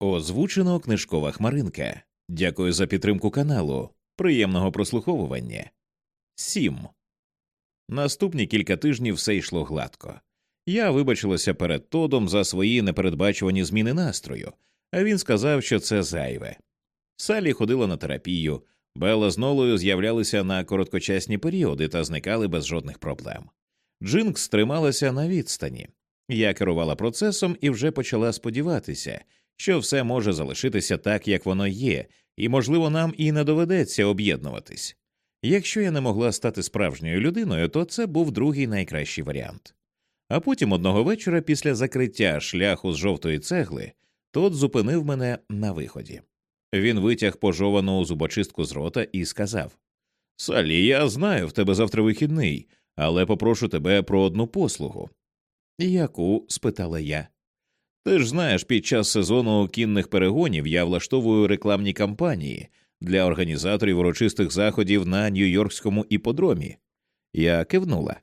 Озвучено книжкова хмаринка. Дякую за підтримку каналу. Приємного прослуховування. Сім. Наступні кілька тижнів все йшло гладко. Я вибачилася перед Тодом за свої непередбачувані зміни настрою, а він сказав, що це зайве. Салі ходила на терапію, Белла з Нолою з'являлися на короткочасні періоди та зникали без жодних проблем. Джинкс трималася на відстані. Я керувала процесом і вже почала сподіватися, що все може залишитися так, як воно є, і, можливо, нам і не доведеться об'єднуватись. Якщо я не могла стати справжньою людиною, то це був другий найкращий варіант. А потім одного вечора, після закриття шляху з жовтої цегли, тот зупинив мене на виході. Він витяг пожовану зубочистку з рота і сказав Салі, я знаю, в тебе завтра вихідний, але попрошу тебе про одну послугу. Яку? спитала я. Ти ж знаєш, під час сезону кінних перегонів я влаштовую рекламні кампанії для організаторів урочистих заходів на Нью-Йоркському іподромі. Я кивнула.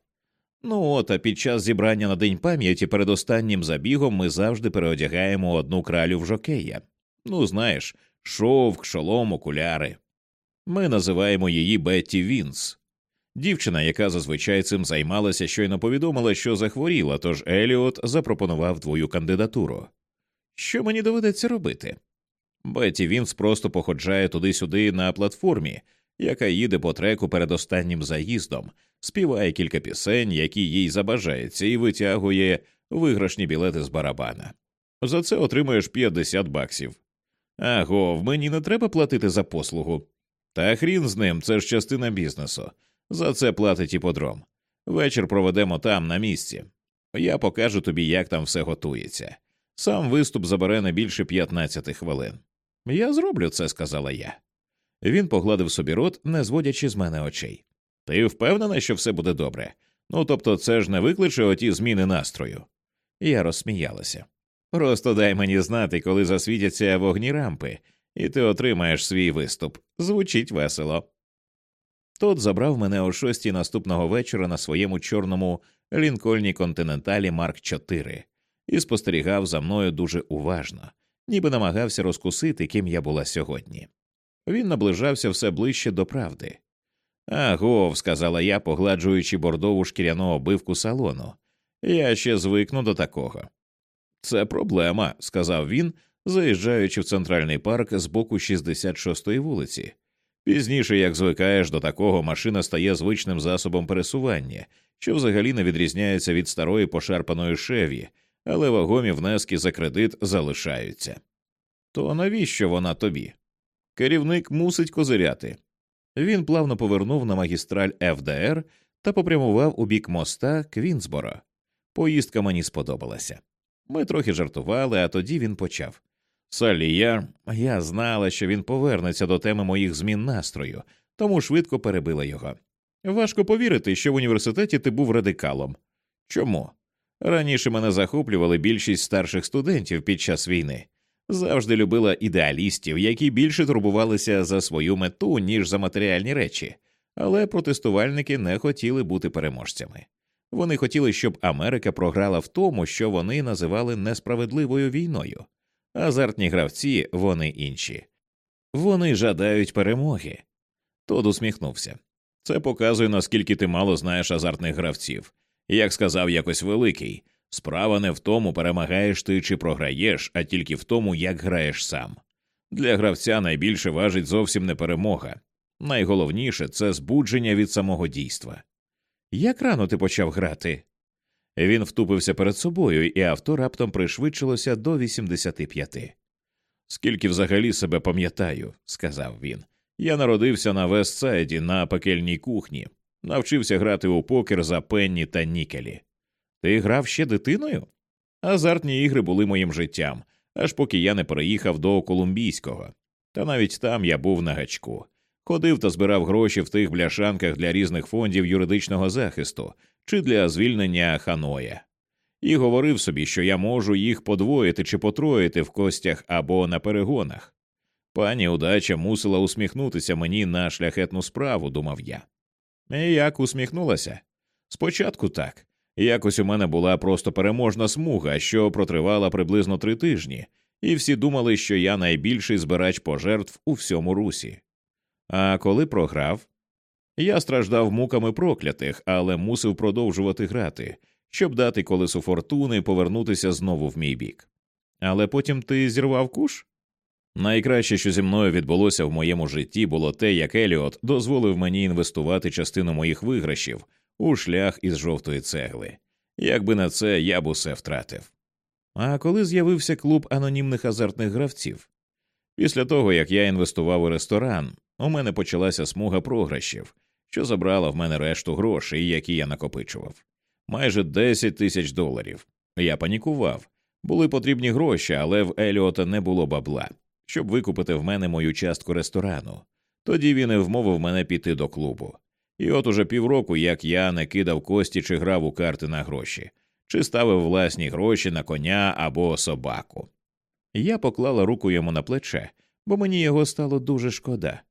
Ну от, а під час зібрання на День пам'яті перед останнім забігом ми завжди переодягаємо одну кралю в жокея. Ну, знаєш, шовк, шолом, окуляри. Ми називаємо її Бетті Вінс. Дівчина, яка зазвичай цим займалася, щойно повідомила, що захворіла, тож Еліот запропонував твою кандидатуру. Що мені доведеться робити? Бетті Вінс просто походжає туди-сюди на платформі, яка їде по треку перед останнім заїздом, співає кілька пісень, які їй забажається, і витягує виграшні білети з барабана. За це отримаєш 50 баксів. Аго, в мені не треба платити за послугу. Та хрін з ним, це ж частина бізнесу. За це платить іподром. Вечір проведемо там, на місці. Я покажу тобі, як там все готується. Сам виступ забере не більше 15 хвилин. Я зроблю це, сказала я. Він погладив собі рот, не зводячи з мене очей. Ти впевнена, що все буде добре? Ну тобто, це ж не викличе оті зміни настрою. Я розсміялася. Просто дай мені знати, коли засвітяться вогні рампи, і ти отримаєш свій виступ. Звучить весело. Тот забрав мене о шостій наступного вечора на своєму чорному лінкольні континенталі Марк 4 і спостерігав за мною дуже уважно, ніби намагався розкусити, ким я була сьогодні. Він наближався все ближче до правди. Агов, сказала я, погладжуючи бордову шкіряну обивку салону. Я ще звикну до такого. Це проблема, сказав він, заїжджаючи в центральний парк з боку 66-ї вулиці. Пізніше, як звикаєш до такого, машина стає звичним засобом пересування, що взагалі не відрізняється від старої пошарпаної шеві, але вагомі внески за кредит залишаються. То навіщо вона тобі? Керівник мусить козиряти. Він плавно повернув на магістраль ФДР та попрямував у бік моста Квінсборо. Поїздка мені сподобалася. Ми трохи жартували, а тоді він почав. Салі, я... я знала, що він повернеться до теми моїх змін настрою, тому швидко перебила його. Важко повірити, що в університеті ти був радикалом. Чому? Раніше мене захоплювали більшість старших студентів під час війни. Завжди любила ідеалістів, які більше турбувалися за свою мету, ніж за матеріальні речі, але протестувальники не хотіли бути переможцями. Вони хотіли, щоб Америка програла в тому, що вони називали несправедливою війною. Азартні гравці вони інші. Вони жадають перемоги. Тод усміхнувся. Це показує, наскільки ти мало знаєш азартних гравців. Як сказав якось великий, справа не в тому, перемагаєш ти чи програєш, а тільки в тому, як граєш сам. Для гравця найбільше важить зовсім не перемога. Найголовніше це збудження від самого дійства. Як рано ти почав грати? Він втупився перед собою, і авто раптом пришвидшилося до 85. Скільки взагалі себе пам'ятаю, сказав він. Я народився на Вестсайді на пекельній кухні, навчився грати у покер за пенні та нікелі. Ти грав ще дитиною? Азартні ігри були моїм життям, аж поки я не переїхав до Колумбійського. Та навіть там я був на гачку. Ходив та збирав гроші в тих бляшанках для різних фондів юридичного захисту чи для звільнення ханоя, і говорив собі, що я можу їх подвоїти чи потроїти в костях або на перегонах. Пані удача мусила усміхнутися мені на шляхетну справу, думав я. І як усміхнулася? Спочатку так. Якось у мене була просто переможна смуга, що протривала приблизно три тижні, і всі думали, що я найбільший збирач пожертв у всьому русі. А коли програв, я страждав муками проклятих, але мусив продовжувати грати, щоб дати колесу фортуни повернутися знову в мій бік. Але потім ти зірвав куш? Найкраще, що зі мною відбулося в моєму житті, було те, як Еліот дозволив мені інвестувати частину моїх виграшів у шлях із жовтої цегли. Якби на це я б усе втратив. А коли з'явився клуб анонімних азартних гравців? Після того, як я інвестував у ресторан, у мене почалася смуга програшів, що забрала в мене решту грошей, які я накопичував. Майже 10 тисяч доларів. Я панікував. Були потрібні гроші, але в Еліота не було бабла, щоб викупити в мене мою частку ресторану. Тоді він і вмовив мене піти до клубу. І от уже півроку, як я не кидав кості чи грав у карти на гроші, чи ставив власні гроші на коня або собаку. Я поклала руку йому на плече, бо мені його стало дуже шкода.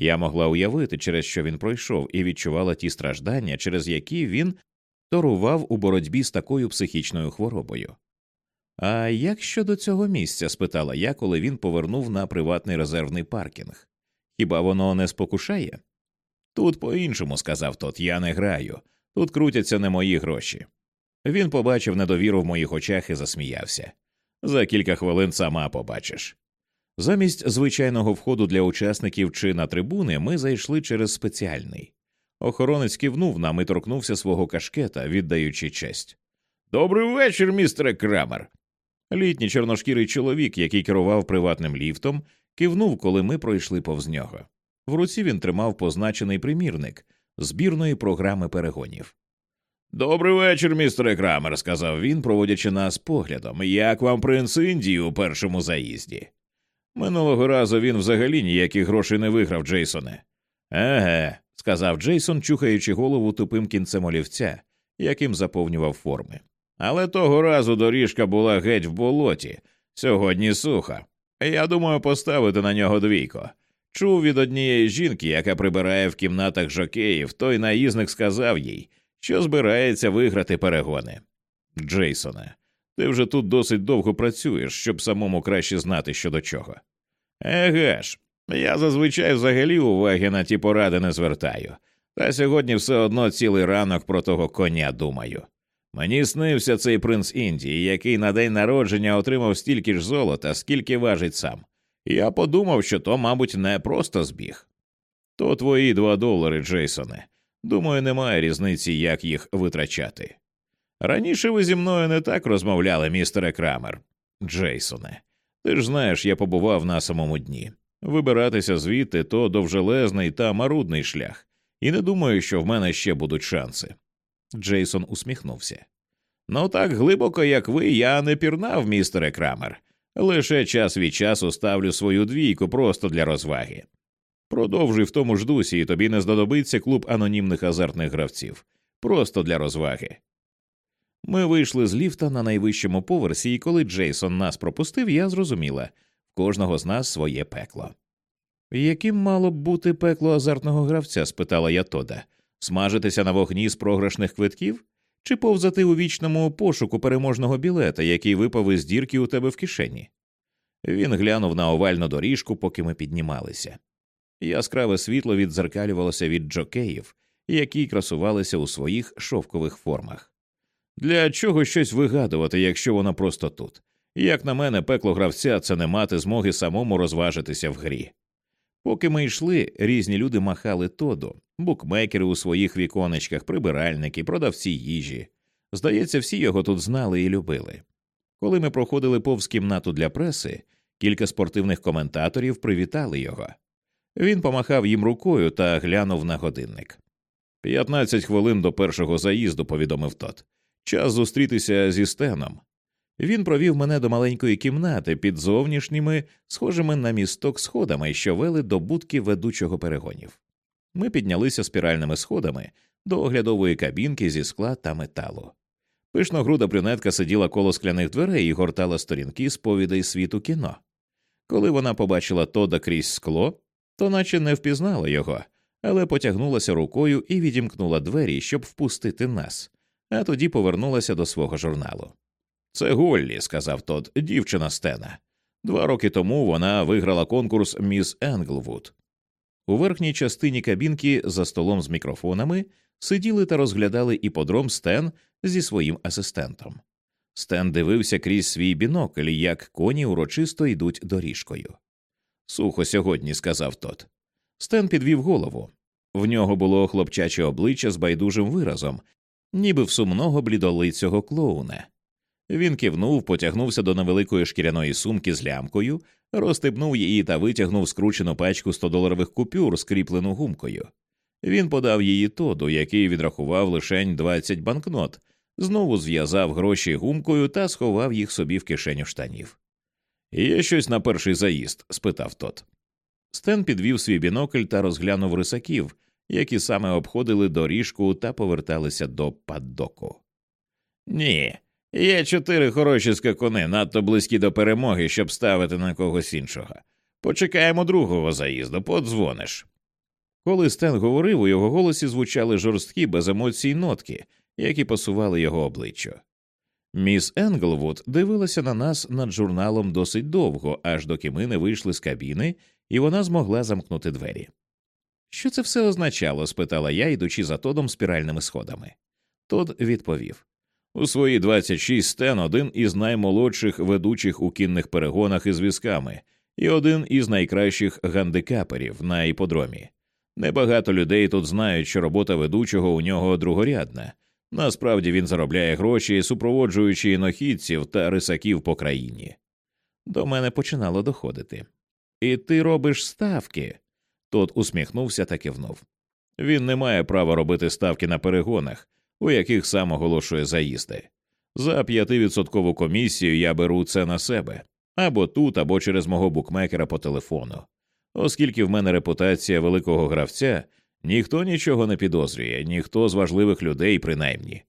Я могла уявити, через що він пройшов, і відчувала ті страждання, через які він торував у боротьбі з такою психічною хворобою. А як щодо цього місця? спитала я, коли він повернув на приватний резервний паркінг. Хіба воно не спокушає? Тут по іншому, сказав тот, я не граю, тут крутяться не мої гроші. Він побачив недовіру в моїх очах і засміявся. За кілька хвилин сама побачиш. Замість звичайного входу для учасників чи на трибуни ми зайшли через спеціальний. Охоронець кивнув нам і торкнувся свого кашкета, віддаючи честь. Добрий вечір, містере Крамер. Літній чорношкірий чоловік, який керував приватним ліфтом, кивнув, коли ми пройшли повз нього. В руці він тримав позначений примірник збірної програми перегонів. Добрий вечір, містере Крамер, сказав він, проводячи нас поглядом. Як вам принц Індії у першому заїзді? Минулого разу він взагалі ніяких грошей не виграв, Джейсоне. Еге, сказав Джейсон, чухаючи голову тупим кінцем олівця, яким заповнював форми. Але того разу доріжка була геть в болоті, сьогодні суха. Я думаю поставити на нього двійко. Чув від однієї жінки, яка прибирає в кімнатах жокеїв, той наїзник сказав їй, що збирається виграти перегони. Джейсоне, ти вже тут досить довго працюєш, щоб самому краще знати що до чого. Еге ж, я зазвичай взагалі уваги на ті поради не звертаю, та сьогодні все одно цілий ранок про того коня думаю. Мені снився цей принц Індії, який на день народження отримав стільки ж золота, скільки важить сам. Я подумав, що то, мабуть, не просто збіг. То твої два долари, Джейсоне. Думаю, немає різниці, як їх витрачати. Раніше ви зі мною не так розмовляли, містере Крамер. Джейсоне, ти ж знаєш, я побував на самому дні. Вибиратися звідти то довжелезний та марудний шлях, і не думаю, що в мене ще будуть шанси. Джейсон усміхнувся. Ну так глибоко, як ви, я не пірнав, містере Крамер. Лише час від часу ставлю свою двійку просто для розваги. Продовжуй в тому ж дусі, і тобі не знадобиться клуб анонімних азартних гравців. Просто для розваги. Ми вийшли з ліфта на найвищому поверсі, і коли Джейсон нас пропустив, я зрозуміла в кожного з нас своє пекло. Яким мало б бути пекло азартного гравця? спитала я Тода. Смажитися на вогні з програшних квитків? Чи повзати у вічному пошуку переможного білета, який випав із дірки у тебе в кишені? Він глянув на овальну доріжку, поки ми піднімалися. Яскраве світло віддзеркалювалося від джокеїв, які красувалися у своїх шовкових формах. Для чого щось вигадувати, якщо воно просто тут? Як на мене, пекло гравця це не мати змоги самому розважитися в грі. Поки ми йшли, різні люди махали тоду, букмекери у своїх віконечках, прибиральники, продавці їжі. Здається, всі його тут знали і любили. Коли ми проходили повз кімнату для преси, кілька спортивних коментаторів привітали його. Він помахав їм рукою та глянув на годинник. П'ятнадцять хвилин до першого заїзду, повідомив тот. Час зустрітися зі стеном. Він провів мене до маленької кімнати під зовнішніми, схожими на місток сходами, що вели до будки ведучого перегонів. Ми піднялися спіральними сходами до оглядової кабінки зі скла та металу. Пишногруда брюнетка сиділа коло скляних дверей і гортала сторінки сповідей світу кіно. Коли вона побачила Тода крізь скло, то наче не впізнала його, але потягнулася рукою і відімкнула двері, щоб впустити нас, а тоді повернулася до свого журналу. Це Голлі, сказав Тод, дівчина Стена. Два роки тому вона виграла конкурс Міс Енглвуд. У верхній частині кабінки за столом з мікрофонами сиділи та розглядали іподром Стен зі своїм асистентом. Стен дивився крізь свій бінокль, як коні урочисто йдуть доріжкою. Сухо сьогодні, сказав Тод. Стен підвів голову. В нього було хлопчаче обличчя з байдужим виразом, ніби в сумного блідолицього клоуна. Він кивнув, потягнувся до невеликої шкіряної сумки з лямкою, розстебнув її та витягнув скручену пачку 100-доларових купюр, скріплену гумкою. Він подав її Тоду, який відрахував лишень 20 банкнот, знову зв'язав гроші гумкою та сховав їх собі в кишеню штанів. Є щось на перший заїзд? спитав тот. Стен підвів свій бінокль та розглянув рисаків, які саме обходили доріжку та поверталися до паддоку. Ні, є чотири хороші скакуни, надто близькі до перемоги, щоб ставити на когось іншого. Почекаємо другого заїзду, подзвониш. Коли Стен говорив, у його голосі звучали жорсткі без емоцій нотки, які пасували його обличчю. Міс Енглвуд дивилася на нас над журналом досить довго, аж доки ми не вийшли з кабіни, і вона змогла замкнути двері. Що це все означало? спитала я, йдучи за Тодом спіральними сходами. Тод відповів у свої 26 Стен один із наймолодших ведучих у кінних перегонах із візками і один із найкращих гандикаперів на іподромі. Небагато людей тут знають, що робота ведучого у нього другорядна. Насправді він заробляє гроші, супроводжуючи інохідців та рисаків по країні. До мене починало доходити. І ти робиш ставки. Тот усміхнувся та кивнув. Він не має права робити ставки на перегонах, у яких сам оголошує заїзди. За п'ятивідсоткову комісію я беру це на себе або тут, або через мого букмекера по телефону. Оскільки в мене репутація великого гравця, ніхто нічого не підозрює, ніхто з важливих людей, принаймні.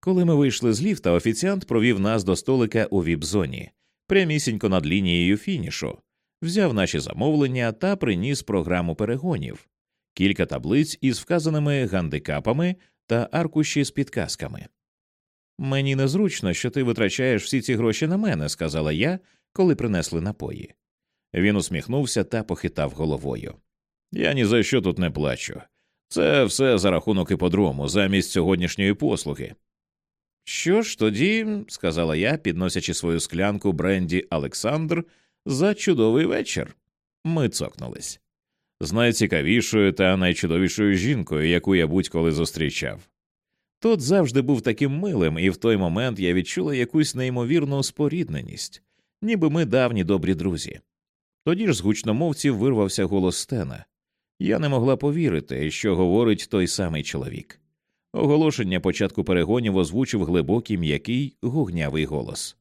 Коли ми вийшли з ліфта, офіціант провів нас до столика у віп-зоні, прямісінько над лінією фінішу, взяв наші замовлення та приніс програму перегонів, кілька таблиць із вказаними гандикапами та аркуші з підказками. Мені незручно, що ти витрачаєш всі ці гроші на мене, сказала я, коли принесли напої. Він усміхнувся та похитав головою. Я ні за що тут не плачу. Це все за рахунок іподрому, замість сьогоднішньої послуги. Що ж тоді, сказала я, підносячи свою склянку Бренді Олександр, за чудовий вечір. Ми цокнулись. З найцікавішою та найчудовішою жінкою, яку я будь-коли зустрічав. Тот завжди був таким милим, і в той момент я відчула якусь неймовірну спорідненість, ніби ми давні добрі друзі. Тоді ж з гучномовців вирвався голос Стена. Я не могла повірити, що говорить той самий чоловік. Оголошення початку перегонів озвучив глибокий м'який гугнявий голос.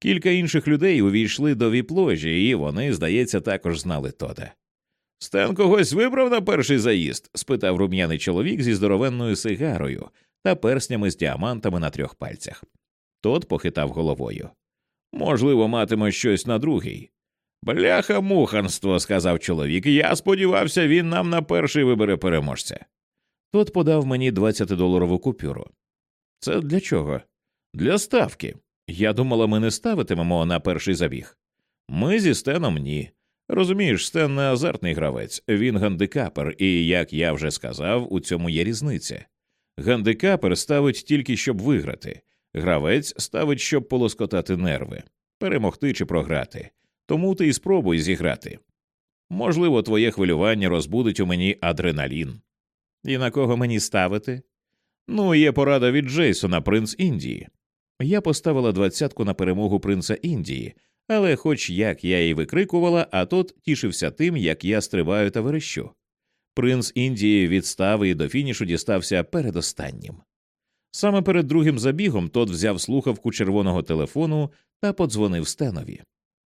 Кілька інших людей увійшли до віпложі, і вони, здається, також знали Тода. Стен когось вибрав на перший заїзд? спитав рум'яний чоловік зі здоровенною сигарою та перснями з діамантами на трьох пальцях. Тот похитав головою. Можливо, матиме щось на другий. Бляха муханство, сказав чоловік. Я сподівався, він нам на перший вибере переможця. Тот подав мені 20-доларову купюру. Це для чого? Для ставки. Я думала, ми не ставитимемо на перший забіг. Ми зі Стеном ні. Розумієш, Стен не азартний гравець, він гандикапер, і, як я вже сказав, у цьому є різниця. Гандикапер ставить тільки щоб виграти, гравець ставить, щоб полоскотати нерви, перемогти чи програти. Тому ти і спробуй зіграти. Можливо, твоє хвилювання розбудить у мені адреналін. І на кого мені ставити? Ну, є порада від Джейсона, принц Індії. Я поставила двадцятку на перемогу принца Індії, але, хоч як я її викрикувала, а тот тішився тим, як я стрибаю та верещу. Принц Індії відстав і до фінішу дістався передостаннім. Саме перед другим забігом тот взяв слухавку червоного телефону та подзвонив Стенові.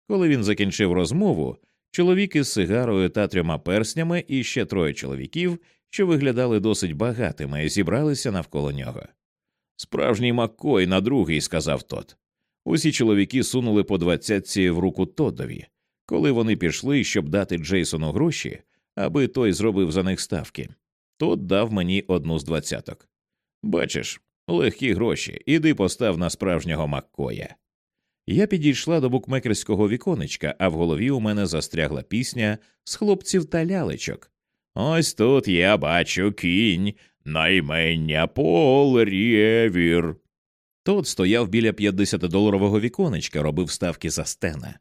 Коли він закінчив розмову, чоловік із сигарою та трьома перснями і ще троє чоловіків, що виглядали досить багатими, зібралися навколо нього. Справжній Маккой на другий, сказав тот. Усі чоловіки сунули по двадцятці в руку Тоддові. Коли вони пішли, щоб дати Джейсону гроші, аби той зробив за них ставки. Тот дав мені одну з двадцяток. Бачиш, легкі гроші, іди постав на справжнього Маккоя. Я підійшла до букмекерського віконечка, а в голові у мене застрягла пісня з хлопців та лялечок. Ось тут я бачу кінь, наймення Пол Рєвір. Тот стояв біля 50-доларового віконечка, робив ставки за стена.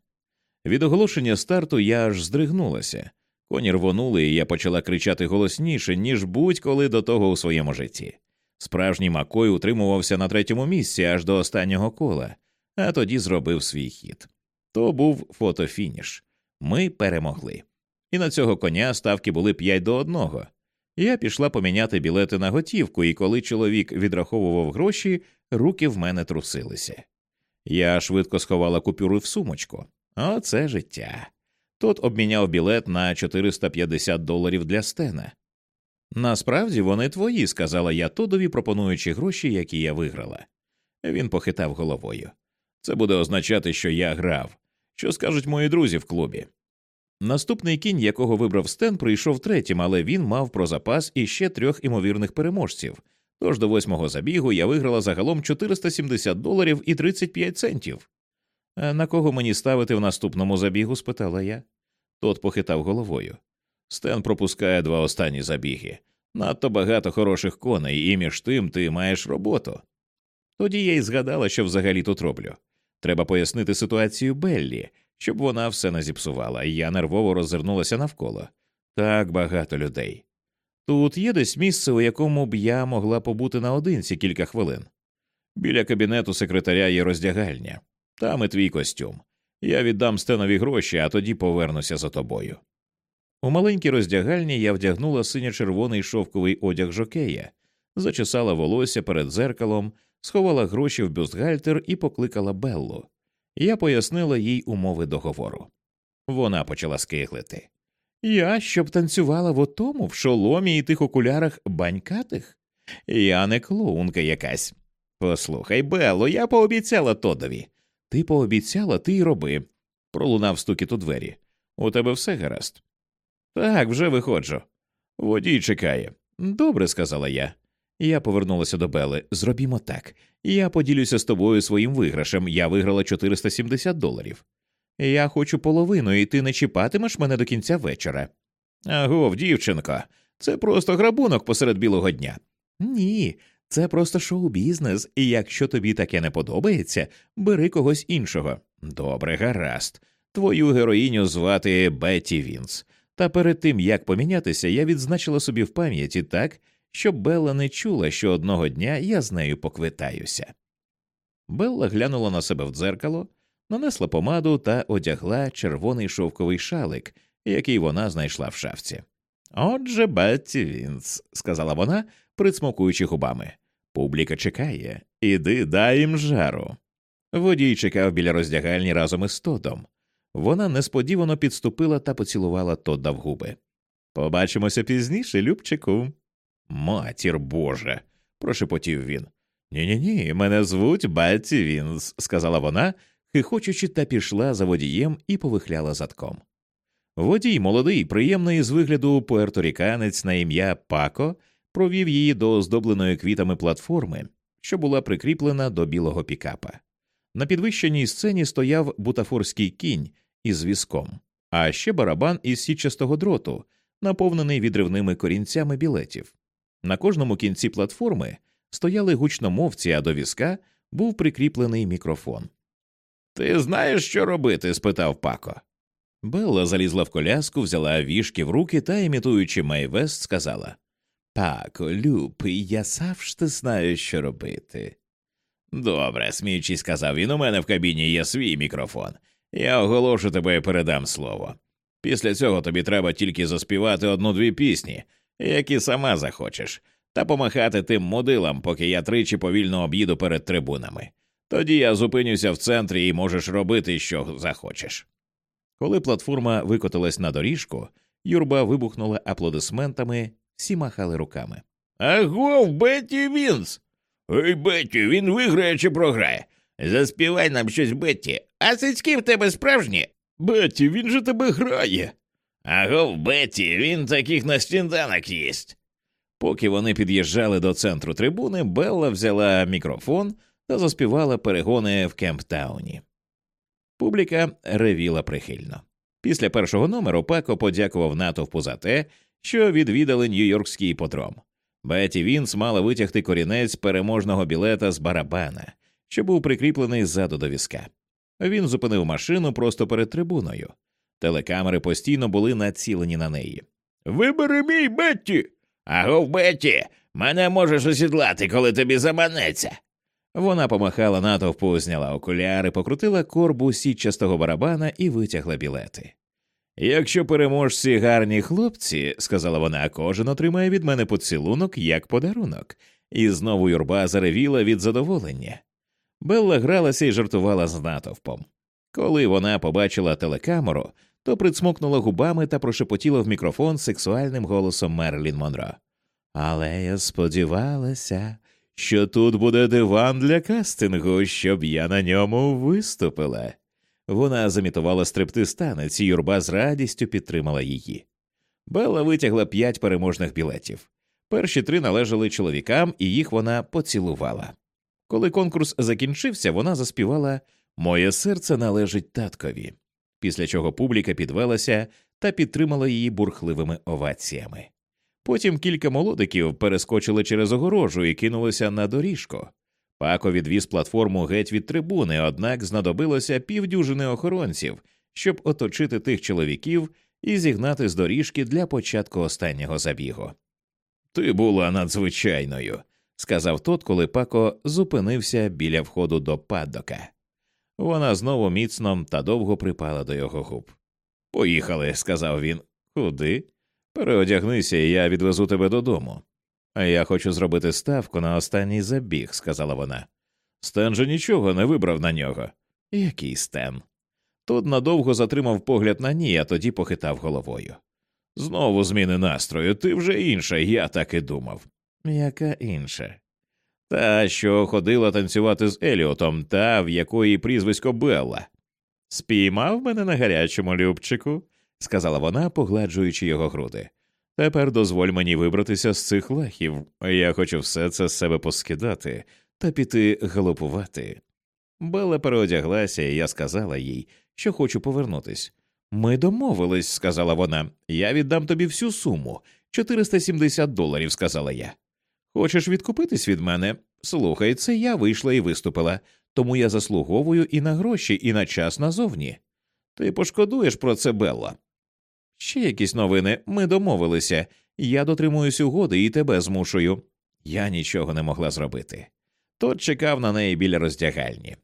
Від оголошення старту я аж здригнулася. Коні рвонули, і я почала кричати голосніше, ніж будь-коли до того у своєму житті. Справжній Макой утримувався на третьому місці аж до останнього кола, а тоді зробив свій хід. То був фотофініш. Ми перемогли. І на цього коня ставки були 5 до 1. Я пішла поміняти білети на готівку, і коли чоловік відраховував гроші, руки в мене трусилися. Я швидко сховала купюри в сумочку. Оце життя. Тот обміняв білет на 450 доларів для стена. Насправді вони твої, сказала я Тодові, пропонуючи гроші, які я виграла. Він похитав головою. Це буде означати, що я грав. Що скажуть мої друзі в клубі? Наступний кінь, якого вибрав Стен, прийшов третім, але він мав про запас іще трьох імовірних переможців. Тож до восьмого забігу я виграла загалом 470 доларів і 35 центів. А на кого мені ставити в наступному забігу? спитала я. Тот похитав головою. Стен пропускає два останні забіги. Надто багато хороших коней, і між тим ти маєш роботу. Тоді я й згадала, що взагалі тут роблю. Треба пояснити ситуацію Беллі, щоб вона все не зіпсувала, і я нервово роззирнулася навколо. Так багато людей. Тут є десь місце, у якому б я могла побути наодинці кілька хвилин. Біля кабінету секретаря є роздягальня, там і твій костюм. Я віддам стенові гроші, а тоді повернуся за тобою. У маленькій роздягальні я вдягнула синьо-червоний шовковий одяг жокея, зачесала волосся перед дзеркалом, сховала гроші в бюстгальтер і покликала Беллу. Я пояснила їй умови договору. Вона почала скиглити. Я щоб танцювала в отому, в шоломі і тих окулярах банькатих? Я не клоунка якась. Послухай, Белло, я пообіцяла Тодові. Ти пообіцяла, ти й роби. Пролунав стукіт у двері. У тебе все гаразд. Так, вже виходжу. Водій чекає. Добре, сказала я. Я повернулася до Бели. Зробімо так. Я поділюся з тобою своїм виграшем. Я виграла 470 доларів. Я хочу половину, і ти не чіпатимеш мене до кінця вечора. Агов, дівчинко, це просто грабунок посеред білого дня. Ні, це просто шоу-бізнес, і якщо тобі таке не подобається, бери когось іншого. Добре, гаразд. Твою героїню звати Бетті Вінс. Та перед тим як помінятися, я відзначила собі в пам'яті так, щоб Белла не чула, що одного дня я з нею поквитаюся. Белла глянула на себе в дзеркало, нанесла помаду та одягла червоний шовковий шалик, який вона знайшла в шафці. Отже, Бетті Вінс, сказала вона, присмокуючи губами. Публіка чекає. Іди дай їм жару. Водій чекав біля роздягальні разом із Тодом. Вона несподівано підступила та поцілувала Тодда в губи. Побачимося пізніше, Любчику. Матір Божа. прошепотів він. Ні ні ні, мене звуть Бетті Вінс, сказала вона, хихочучи, та пішла за водієм і повихляла задком. Водій, молодий, приємний з вигляду пуерторіканець на ім'я Пако, провів її до оздобленої квітами платформи, що була прикріплена до білого пікапа. На підвищеній сцені стояв бутафорський кінь із візком, а ще барабан із січастого дроту, наповнений відривними корінцями білетів. На кожному кінці платформи стояли гучномовці, а до візка був прикріплений мікрофон. Ти знаєш, що робити? спитав Пако. Белла залізла в коляску, взяла вішки в руки та, імітуючи Майвест, сказала Пако, Люб, я завжди знаю, що робити. Добре, сміючись, сказав він, у мене в кабіні є свій мікрофон. Я оголошу тебе і передам слово. Після цього тобі треба тільки заспівати одну-дві пісні, які сама захочеш, та помахати тим модилам, поки я тричі повільно об'їду перед трибунами. Тоді я зупинюся в центрі і можеш робити, що захочеш. Коли платформа викотилась на доріжку, юрба вибухнула аплодисментами, всі махали руками. Агов, Бетті Вінс. Ой, Бетті, він виграє чи програє. Заспівай нам щось, Бетті. А цицьки в тебе справжні? Бетті, він же тебе грає. Агов, Бетті, він таких на сніданок їсть. Поки вони під'їжджали до центру трибуни, Белла взяла мікрофон та заспівала перегони в Кемптауні. Публіка ревіла прихильно. Після першого номеру Пако подякував натовпу за те, що відвідали Нью-Йоркський іподром. Беті Вінс мала витягти корінець переможного білета з барабана, що був прикріплений ззаду до візка. Він зупинив машину просто перед трибуною. Телекамери постійно були націлені на неї. Вибери мій Бетті. Агов, Бетті, мене можеш осідлати, коли тобі заманеться. Вона помахала натовпу, зняла окуляри, покрутила корбу сітчастого барабана і витягла білети. Якщо переможці гарні хлопці, сказала вона, кожен отримає від мене поцілунок як подарунок, і знову юрба заревіла від задоволення. Белла гралася і жартувала з натовпом. Коли вона побачила телекамеру, то прицмокнула губами та прошепотіла в мікрофон сексуальним голосом Мерлін Монро. Але я сподівалася, що тут буде диван для кастингу, щоб я на ньому виступила. Вона замітувала стриптиз танець, і юрба з радістю підтримала її. Белла витягла п'ять переможних білетів. Перші три належали чоловікам, і їх вона поцілувала. Коли конкурс закінчився, вона заспівала Моє серце належить таткові, після чого публіка підвелася та підтримала її бурхливими оваціями. Потім кілька молодиків перескочили через огорожу і кинулися на доріжку. Пако відвіз платформу геть від трибуни, однак знадобилося півдюжини охоронців, щоб оточити тих чоловіків і зігнати з доріжки для початку останнього забігу. Ти була надзвичайною, сказав тот, коли Пако зупинився біля входу до паддока. Вона знову міцно та довго припала до його губ. Поїхали, сказав він. Куди? Переодягнися, і я відвезу тебе додому. А я хочу зробити ставку на останній забіг, сказала вона. Стен же нічого не вибрав на нього. Який Стен? Тод надовго затримав погляд на ній, а тоді похитав головою. Знову зміни настрою, ти вже інша, я так і думав. Яка інша? Та, що ходила танцювати з Еліотом, та в якої прізвисько Белла. Спіймав мене на гарячому любчику, сказала вона, погладжуючи його груди. Тепер дозволь мені вибратися з цих лахів, я хочу все це з себе поскидати та піти галопувати. Белла переодяглася, і я сказала їй, що хочу повернутись. Ми домовились, сказала вона. Я віддам тобі всю суму 470 доларів, сказала я. Хочеш відкупитись від мене? Слухай, це я вийшла і виступила, тому я заслуговую і на гроші, і на час назовні. Ти пошкодуєш про це, Белла. Ще якісь новини, ми домовилися, я дотримуюсь угоди і тебе змушую. Я нічого не могла зробити. Тот чекав на неї біля роздягальні.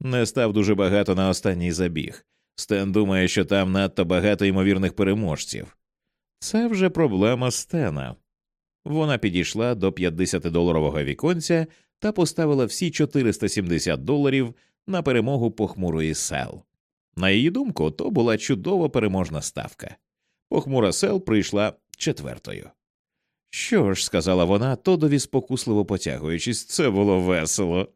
Не став дуже багато на останній забіг. Стен думає, що там надто багато ймовірних переможців. Це вже проблема Стена. Вона підійшла до 50-доларового віконця та поставила всі 470 доларів на перемогу похмурої сел. На її думку, то була чудова переможна ставка. Похмура сел прийшла четвертою. Що ж, сказала вона, Тодові спокусливо потягуючись, це було весело.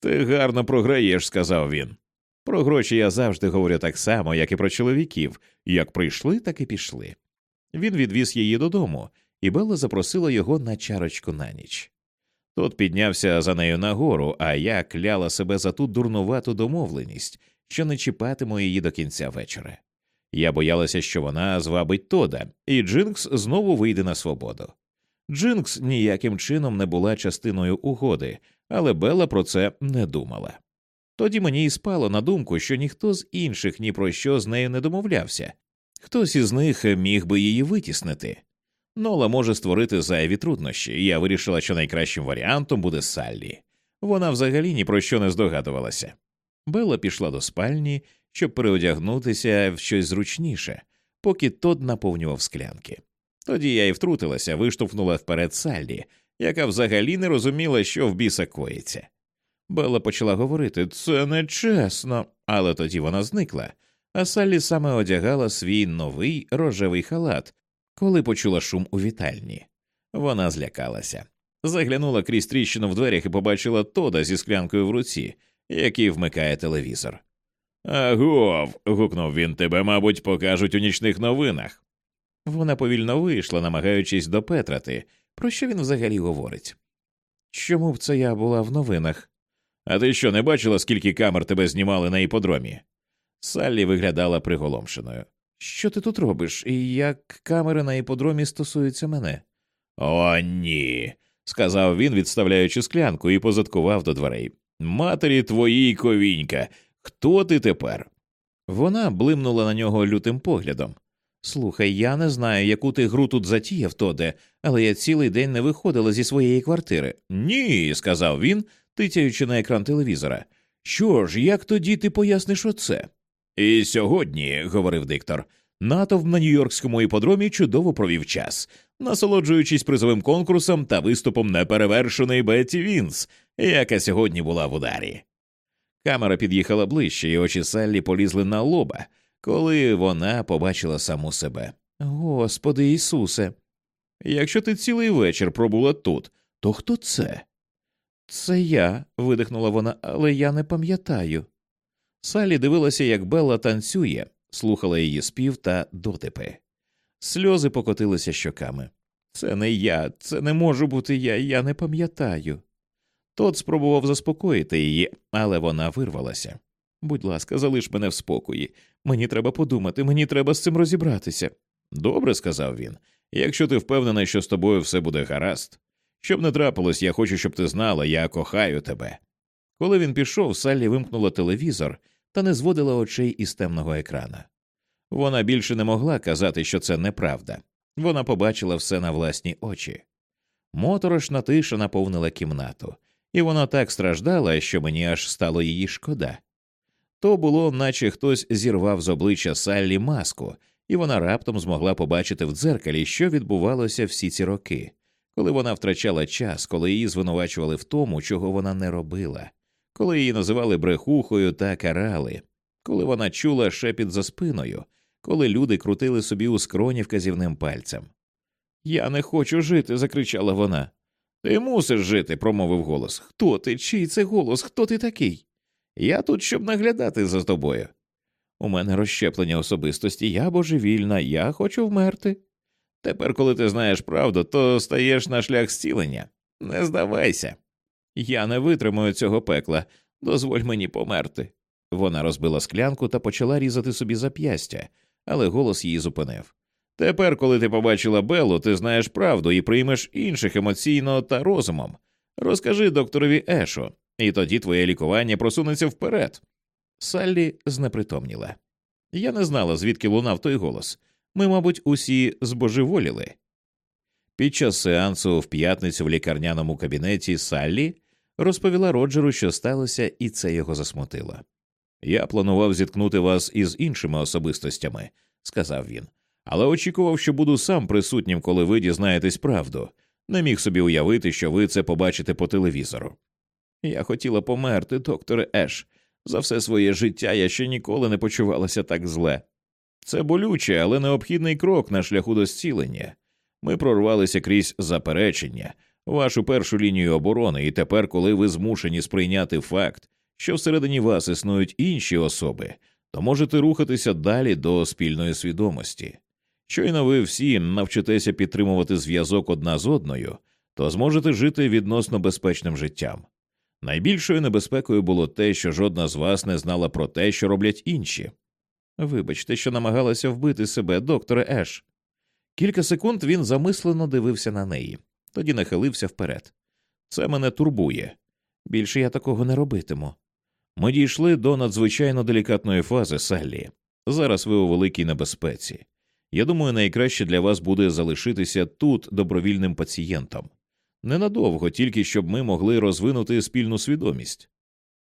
Ти гарно програєш, сказав він. Про гроші я завжди говорю так само, як і про чоловіків як прийшли, так і пішли. Він відвіз її додому, і Белла запросила його на чарочку на ніч. Тот піднявся за нею нагору, а я кляла себе за ту дурнувату домовленість, що не чіпатиму її до кінця вечора. Я боялася, що вона звабить Тода, і Джинкс знову вийде на свободу. Джинкс ніяким чином не була частиною угоди, але Белла про це не думала. Тоді мені і спало на думку, що ніхто з інших ні про що з нею не домовлявся, хтось із них міг би її витіснити. Нола може створити зайві труднощі, і я вирішила, що найкращим варіантом буде Саллі. Вона взагалі ні про що не здогадувалася. Белла пішла до спальні, щоб переодягнутися в щось зручніше, поки Тод наповнював склянки. Тоді я й втрутилася, виштовхнула вперед Саллі, яка взагалі не розуміла, що в біса коїться. Белла почала говорити це нечесно, але тоді вона зникла, а Саллі саме одягала свій новий рожевий халат, коли почула шум у вітальні. Вона злякалася. Заглянула крізь тріщину в дверях і побачила Тода зі склянкою в руці, який вмикає телевізор. Агов. гукнув він тебе, мабуть, покажуть у нічних новинах. Вона повільно вийшла, намагаючись допетрати, про що він взагалі говорить. Чому б це я була в новинах? А ти що не бачила, скільки камер тебе знімали на іподромі? Саллі виглядала приголомшеною. Що ти тут робиш, і як камери на іподромі стосуються мене? О, ні, сказав він, відставляючи склянку, і позадкував до дверей. Матері твоїй ковінька, хто ти тепер? Вона блимнула на нього лютим поглядом. Слухай, я не знаю, яку ти гру тут затіяв, Тоде, але я цілий день не виходила зі своєї квартири. Ні, сказав він, титяючи на екран телевізора. Що ж, як тоді ти поясниш оце? І сьогодні, говорив диктор, натовп на Нью-Йоркському іподромі чудово провів час, насолоджуючись призовим конкурсом та виступом неперевершеної Бетті Вінс, яка сьогодні була в ударі. Камера під'їхала ближче, і очі Саллі полізли на лоба, коли вона побачила саму себе. Господи Ісусе, якщо ти цілий вечір пробула тут, то хто це? Це я, видихнула вона, але я не пам'ятаю. Салі дивилася, як Белла танцює, слухала її спів та дотипи. Сльози покотилися щоками. Це не я, це не можу бути я, я не пам'ятаю. Тот спробував заспокоїти її, але вона вирвалася. Будь ласка, залиш мене в спокої. Мені треба подумати, мені треба з цим розібратися. Добре, сказав він. Якщо ти впевнений, що з тобою все буде гаразд. Щоб не трапилось, я хочу, щоб ти знала, я кохаю тебе. Коли він пішов, Саллі вимкнула телевізор та не зводила очей із темного екрана. Вона більше не могла казати, що це неправда. Вона побачила все на власні очі. Моторошна тиша наповнила кімнату, і вона так страждала, що мені аж стало її шкода. То було, наче хтось зірвав з обличчя Саллі маску, і вона раптом змогла побачити в дзеркалі, що відбувалося всі ці роки, коли вона втрачала час, коли її звинувачували в тому, чого вона не робила, коли її називали брехухою та карали, коли вона чула шепіт за спиною, коли люди крутили собі у скроні вказівним пальцем. Я не хочу жити, закричала вона. Ти мусиш жити, промовив голос. Хто ти? Чий це голос? Хто ти такий? Я тут, щоб наглядати за тобою. У мене розщеплення особистості, я божевільна, я хочу вмерти. Тепер, коли ти знаєш правду, то стаєш на шлях зцілення. Не здавайся. Я не витримую цього пекла, дозволь мені померти. Вона розбила склянку та почала різати собі зап'ястя, але голос її зупинив. Тепер, коли ти побачила Беллу, ти знаєш правду і приймеш інших емоційно та розумом. Розкажи докторові Ешу, і тоді твоє лікування просунеться вперед. Саллі знепритомніла. Я не знала, звідки лунав той голос. Ми, мабуть, усі збожеволіли. Під час сеансу в п'ятницю в лікарняному кабінеті Саллі розповіла Роджеру, що сталося, і це його засмутило. Я планував зіткнути вас із іншими особистостями, сказав він, але очікував, що буду сам присутнім, коли ви дізнаєтесь правду. Не міг собі уявити, що ви це побачите по телевізору. Я хотіла померти, докторе Еш. За все своє життя я ще ніколи не почувалася так зле. Це болюче, але необхідний крок на шляху до зцілення. Ми прорвалися крізь заперечення, вашу першу лінію оборони, і тепер, коли ви змушені сприйняти факт, що всередині вас існують інші особи, то можете рухатися далі до спільної свідомості. Щойно ви всі навчитеся підтримувати зв'язок одна з одною, то зможете жити відносно безпечним життям. Найбільшою небезпекою було те, що жодна з вас не знала про те, що роблять інші. Вибачте, що намагалася вбити себе, докторе Еш. Кілька секунд він замислено дивився на неї, тоді нахилився вперед. Це мене турбує. Більше я такого не робитиму. Ми дійшли до надзвичайно делікатної фази, Саллі. Зараз ви у великій небезпеці. Я думаю, найкраще для вас буде залишитися тут добровільним пацієнтом. Ненадовго, тільки щоб ми могли розвинути спільну свідомість.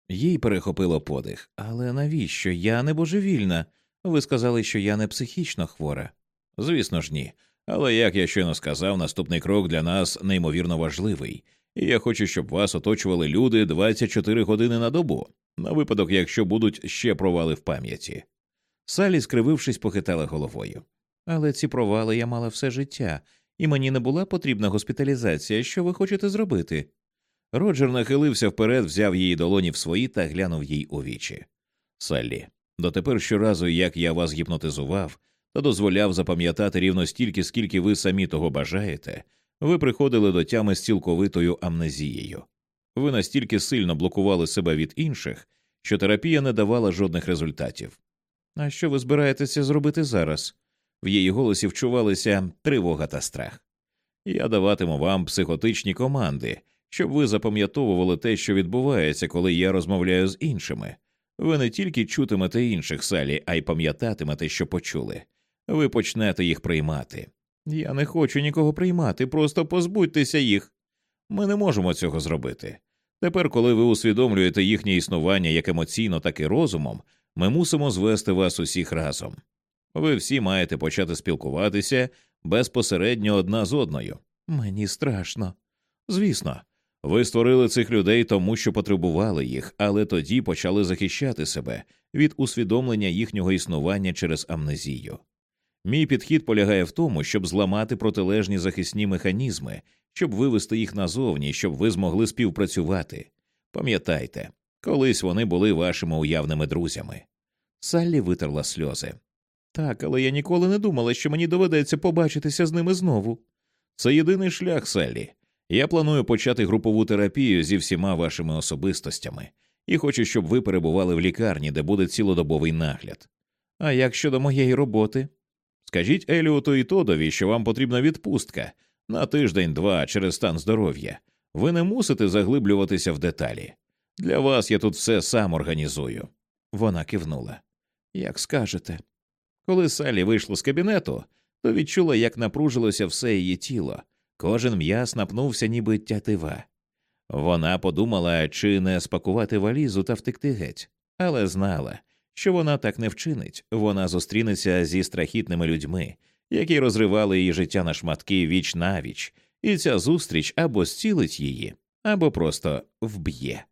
Їй перехопило подих. Але навіщо? Я не божевільна. Ви сказали, що я не психічно хвора. Звісно ж, ні. Але як я щойно сказав, наступний крок для нас неймовірно важливий, і я хочу, щоб вас оточували люди 24 години на добу, на випадок, якщо будуть ще провали в пам'яті. Салі, скривившись, похитала головою. Але ці провали я мала все життя, і мені не була потрібна госпіталізація. Що ви хочете зробити? Роджер нахилився вперед, взяв її долоні в свої та глянув їй у вічі. Саллі, дотепер щоразу, як я вас гіпнотизував та дозволяв запам'ятати рівно стільки, скільки ви самі того бажаєте, ви приходили до тями з цілковитою амнезією. Ви настільки сильно блокували себе від інших, що терапія не давала жодних результатів. А що ви збираєтеся зробити зараз? В її голосі вчувалися тривога та страх. Я даватиму вам психотичні команди, щоб ви запам'ятовували те, що відбувається, коли я розмовляю з іншими. Ви не тільки чутимете інших салі, а й пам'ятатимете, що почули. Ви почнете їх приймати. Я не хочу нікого приймати, просто позбудьтеся їх. Ми не можемо цього зробити. Тепер, коли ви усвідомлюєте їхнє існування як емоційно, так і розумом, ми мусимо звести вас усіх разом. Ви всі маєте почати спілкуватися безпосередньо одна з одною. Мені страшно. Звісно, ви створили цих людей тому, що потребували їх, але тоді почали захищати себе від усвідомлення їхнього існування через амнезію. Мій підхід полягає в тому, щоб зламати протилежні захисні механізми, щоб вивести їх назовні, щоб ви змогли співпрацювати. Пам'ятайте, колись вони були вашими уявними друзями. Саллі витерла сльози. Так, але я ніколи не думала, що мені доведеться побачитися з ними знову. Це єдиний шлях, Саллі. Я планую почати групову терапію зі всіма вашими особистостями і хочу, щоб ви перебували в лікарні, де буде цілодобовий нагляд. А як щодо моєї роботи? Скажіть Еліоту і Тодові, що вам потрібна відпустка на тиждень-два через стан здоров'я. Ви не мусите заглиблюватися в деталі. Для вас я тут все сам організую. Вона кивнула. Як скажете. Коли Салі вийшла з кабінету, то відчула, як напружилося все її тіло, кожен м'яс напнувся, ніби тятива. Вона подумала, чи не спакувати валізу та втекти геть, але знала, що вона так не вчинить, вона зустрінеться зі страхітними людьми, які розривали її життя на шматки віч навіч, і ця зустріч або зцілить її, або просто вб'є.